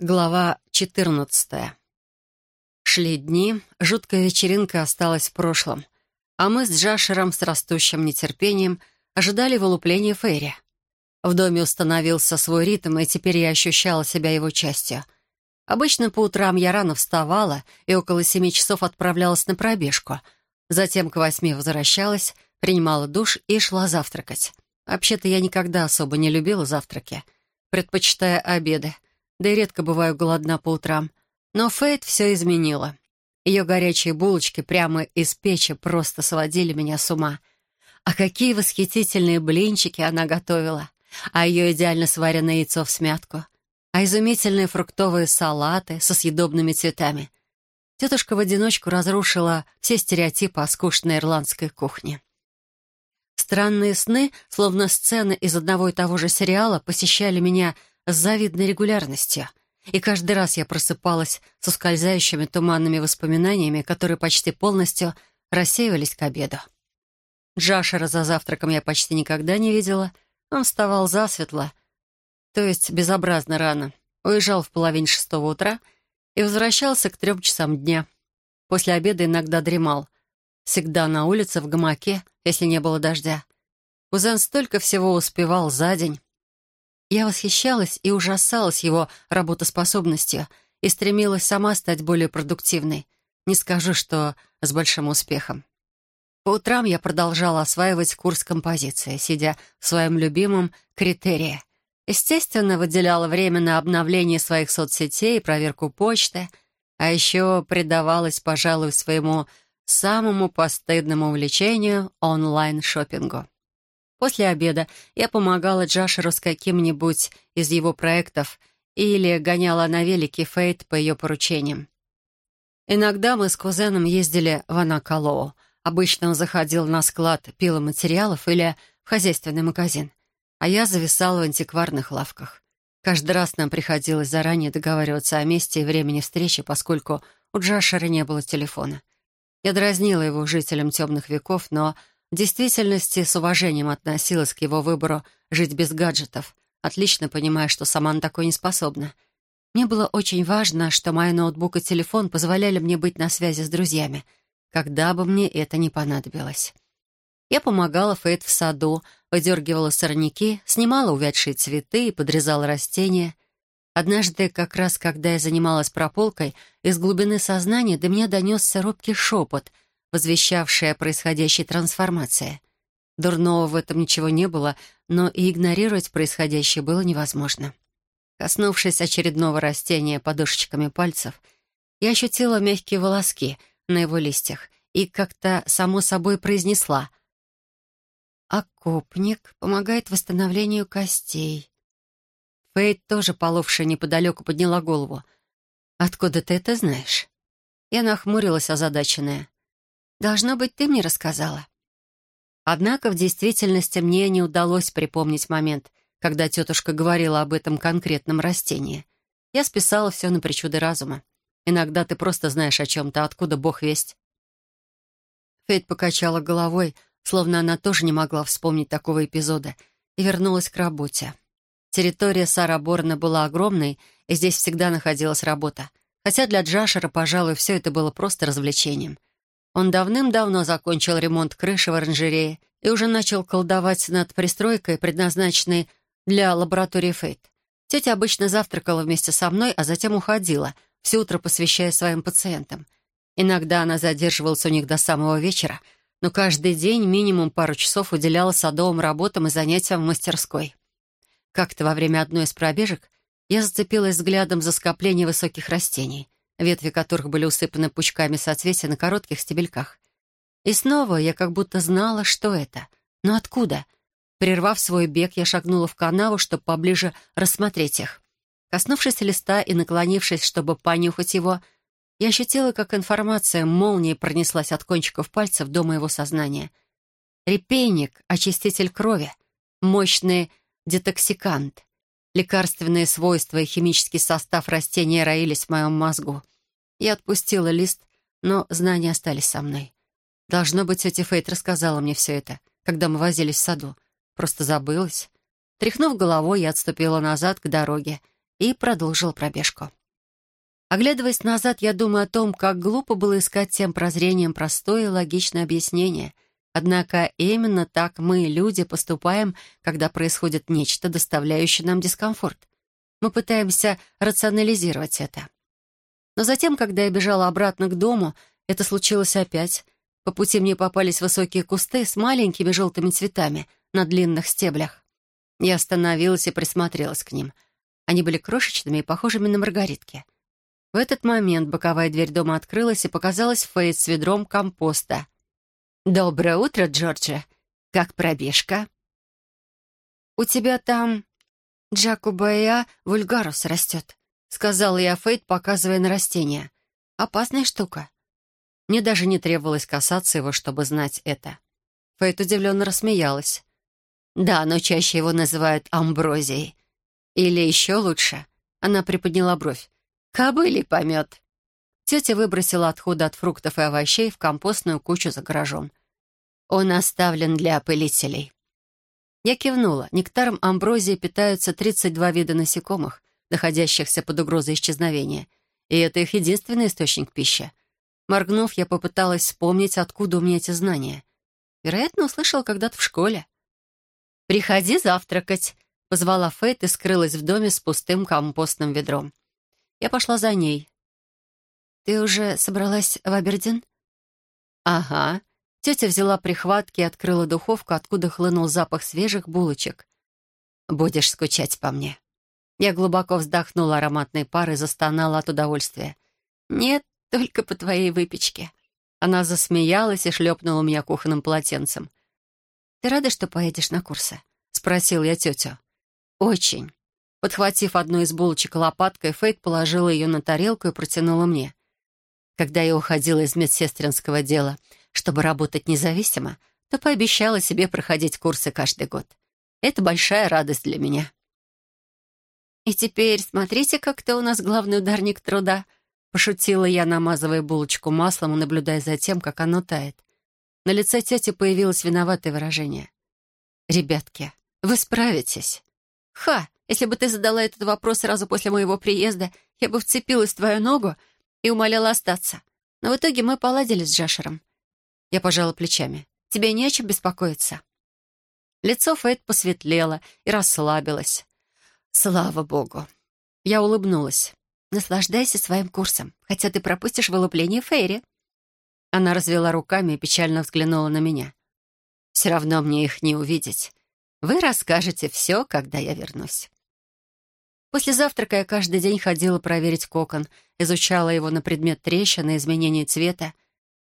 Глава 14 Шли дни, жуткая вечеринка осталась в прошлом, а мы с Джашером с растущим нетерпением ожидали вылупления Фейри. В доме установился свой ритм, и теперь я ощущала себя его частью. Обычно по утрам я рано вставала и около семи часов отправлялась на пробежку. Затем к восьми возвращалась, принимала душ и шла завтракать. Вообще-то я никогда особо не любила завтраки, предпочитая обеды — да и редко бываю голодна по утрам. Но Фейт все изменила. Ее горячие булочки прямо из печи просто сводили меня с ума. А какие восхитительные блинчики она готовила! А ее идеально сваренное яйцо в смятку! А изумительные фруктовые салаты со съедобными цветами! Тетушка в одиночку разрушила все стереотипы о скучной ирландской кухне. Странные сны, словно сцены из одного и того же сериала, посещали меня с завидной регулярностью. И каждый раз я просыпалась с ускользающими туманными воспоминаниями, которые почти полностью рассеивались к обеду. Джашера за завтраком я почти никогда не видела. Он вставал засветло, то есть безобразно рано, уезжал в половине шестого утра и возвращался к трем часам дня. После обеда иногда дремал. Всегда на улице, в гамаке, если не было дождя. Кузен столько всего успевал за день. Я восхищалась и ужасалась его работоспособностью и стремилась сама стать более продуктивной. Не скажу, что с большим успехом. По утрам я продолжала осваивать курс композиции, сидя в своем любимом критерии. Естественно, выделяла время на обновление своих соцсетей и проверку почты, а еще предавалась, пожалуй, своему самому постыдному увлечению — онлайн-шопингу. После обеда я помогала Джашеру с каким-нибудь из его проектов или гоняла на велике Фейт по ее поручениям. Иногда мы с кузеном ездили в Анакалоу. Обычно он заходил на склад пиломатериалов или в хозяйственный магазин, а я зависала в антикварных лавках. Каждый раз нам приходилось заранее договариваться о месте и времени встречи, поскольку у Джашера не было телефона. Я дразнила его жителям темных веков, но в действительности с уважением относилась к его выбору жить без гаджетов, отлично понимая, что сама на такое не способна. Мне было очень важно, что мой ноутбук и телефон позволяли мне быть на связи с друзьями, когда бы мне это не понадобилось. Я помогала Фейт в саду, выдергивала сорняки, снимала увядшие цветы и подрезала растения. Однажды, как раз когда я занималась прополкой, из глубины сознания до меня донесся робкий шепот — возвещавшая о происходящей трансформации. Дурного в этом ничего не было, но и игнорировать происходящее было невозможно. Коснувшись очередного растения подушечками пальцев, я ощутила мягкие волоски на его листьях и как-то само собой произнесла «Окопник помогает восстановлению костей». Фейт, тоже половшая неподалеку, подняла голову. «Откуда ты это знаешь?» Я нахмурилась, озадаченная. Должно быть, ты мне рассказала». Однако в действительности мне не удалось припомнить момент, когда тетушка говорила об этом конкретном растении. Я списала все на причуды разума. Иногда ты просто знаешь о чем-то, откуда бог весть. Фейт покачала головой, словно она тоже не могла вспомнить такого эпизода, и вернулась к работе. Территория Сара Борна была огромной, и здесь всегда находилась работа. Хотя для Джашера, пожалуй, все это было просто развлечением. Он давным-давно закончил ремонт крыши в оранжерее и уже начал колдовать над пристройкой, предназначенной для лаборатории Фейт. Тетя обычно завтракала вместе со мной, а затем уходила, все утро посвящая своим пациентам. Иногда она задерживалась у них до самого вечера, но каждый день минимум пару часов уделяла садовым работам и занятиям в мастерской. Как-то во время одной из пробежек я зацепилась взглядом за скопление высоких растений — ветви которых были усыпаны пучками соцветия на коротких стебельках. И снова я как будто знала, что это. Но откуда? Прервав свой бег, я шагнула в канаву, чтобы поближе рассмотреть их. Коснувшись листа и наклонившись, чтобы понюхать его, я ощутила, как информация молнией пронеслась от кончиков пальцев до моего сознания. Репейник — очиститель крови, мощный детоксикант. Лекарственные свойства и химический состав растения роились в моем мозгу. Я отпустила лист, но знания остались со мной. Должно быть, тетя Фейт рассказала мне все это, когда мы возились в саду. Просто забылась. Тряхнув головой, я отступила назад к дороге и продолжила пробежку. Оглядываясь назад, я думаю о том, как глупо было искать тем прозрением простое и логичное объяснение. Однако именно так мы, люди, поступаем, когда происходит нечто, доставляющее нам дискомфорт. Мы пытаемся рационализировать это. Но затем, когда я бежала обратно к дому, это случилось опять. По пути мне попались высокие кусты с маленькими желтыми цветами на длинных стеблях. Я остановилась и присмотрелась к ним. Они были крошечными и похожими на маргаритки. В этот момент боковая дверь дома открылась, и показалась Фейт с ведром компоста. «Доброе утро, Джорджи. Как пробежка?» «У тебя там Джакубая вульгарус растет», — сказала я Фейт, показывая на растение. «Опасная штука». Мне даже не требовалось касаться его, чтобы знать это. Фейт удивленно рассмеялась. «Да, но чаще его называют амброзией. Или еще лучше». Она приподняла бровь. «Кобылий помет». Тетя выбросила отходы от фруктов и овощей в компостную кучу за гаражом. Он оставлен для опылителей. Я кивнула. Нектаром амброзии питаются 32 вида насекомых, находящихся под угрозой исчезновения. И это их единственный источник пищи. Моргнув, я попыталась вспомнить, откуда у меня эти знания. Вероятно, услышала когда-то в школе. «Приходи завтракать», — позвала Фейт и скрылась в доме с пустым компостным ведром. Я пошла за ней. «Ты уже собралась в Абердин?» «Ага». Тетя взяла прихватки и открыла духовку, откуда хлынул запах свежих булочек. «Будешь скучать по мне». Я глубоко вздохнула ароматной парой и застонала от удовольствия. «Нет, только по твоей выпечке». Она засмеялась и шлепнула меня кухонным полотенцем. «Ты рада, что поедешь на курсы?» — спросил я тетю. «Очень». Подхватив одну из булочек лопаткой, Фейт положила ее на тарелку и протянула мне. Когда я уходила из медсестринского дела, чтобы работать независимо, то пообещала себе проходить курсы каждый год. Это большая радость для меня. «И теперь смотрите, как то у нас главный ударник труда», — пошутила я, намазывая булочку маслом и наблюдая за тем, как оно тает. На лице тети появилось виноватое выражение. «Ребятки, вы справитесь». «Ха! Если бы ты задала этот вопрос сразу после моего приезда, я бы вцепилась в твою ногу и умоляла остаться. Но в итоге мы поладили с Джашером». Я пожала плечами. «Тебе не о чем беспокоиться». Лицо Фейт посветлело и расслабилось. Слава богу. Я улыбнулась. Наслаждайся своим курсом, хотя ты пропустишь вылупление Фейри. Она развела руками и печально взглянула на меня. Все равно мне их не увидеть. Вы расскажете все, когда я вернусь. После завтрака я каждый день ходила проверить кокон, изучала его на предмет трещин и изменений цвета.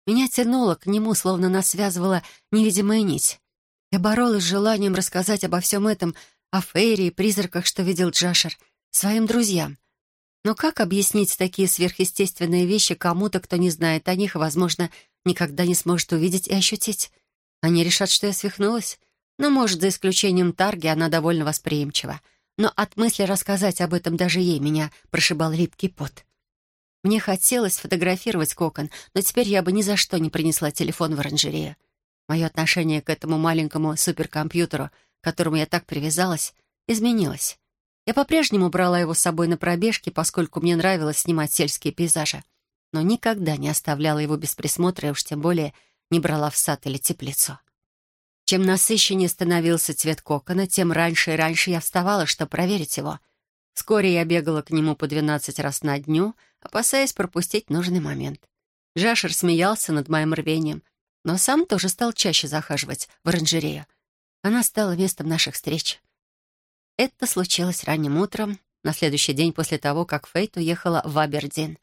Меня тянуло к нему, словно нас связывала невидимая нить. Я боролась с желанием рассказать обо всем этом, о Фейре и призраках, что видел Джашер, своим друзьям. Но как объяснить такие сверхъестественные вещи кому-то, кто не знает о них и, возможно, никогда не сможет увидеть и ощутить? Они решат, что я свихнулась? Ну, может, за исключением Тарги, она довольно восприимчива. Но от мысли рассказать об этом даже ей меня прошибал липкий пот. Мне хотелось фотографировать кокон, но теперь я бы ни за что не принесла телефон в оранжерею. Мое отношение к этому маленькому суперкомпьютеру — к которому я так привязалась, изменилась. Я по-прежнему брала его с собой на пробежки, поскольку мне нравилось снимать сельские пейзажи, но никогда не оставляла его без присмотра и уж тем более не брала в сад или теплицу. Чем насыщеннее становился цвет кокона, тем раньше и раньше я вставала, чтобы проверить его. Вскоре я бегала к нему по двенадцать раз на дню, опасаясь пропустить нужный момент. Жашер смеялся над моим рвением, но сам тоже стал чаще захаживать в оранжерею, она стала местом наших встреч. Это случилось ранним утром, на следующий день после того, как Фейт уехала в Абердин.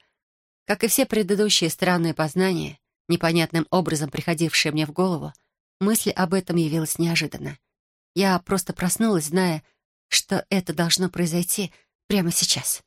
Как и все предыдущие странные познания, непонятным образом приходившие мне в голову, мысль об этом явилась неожиданно. Я просто проснулась, зная, что это должно произойти прямо сейчас.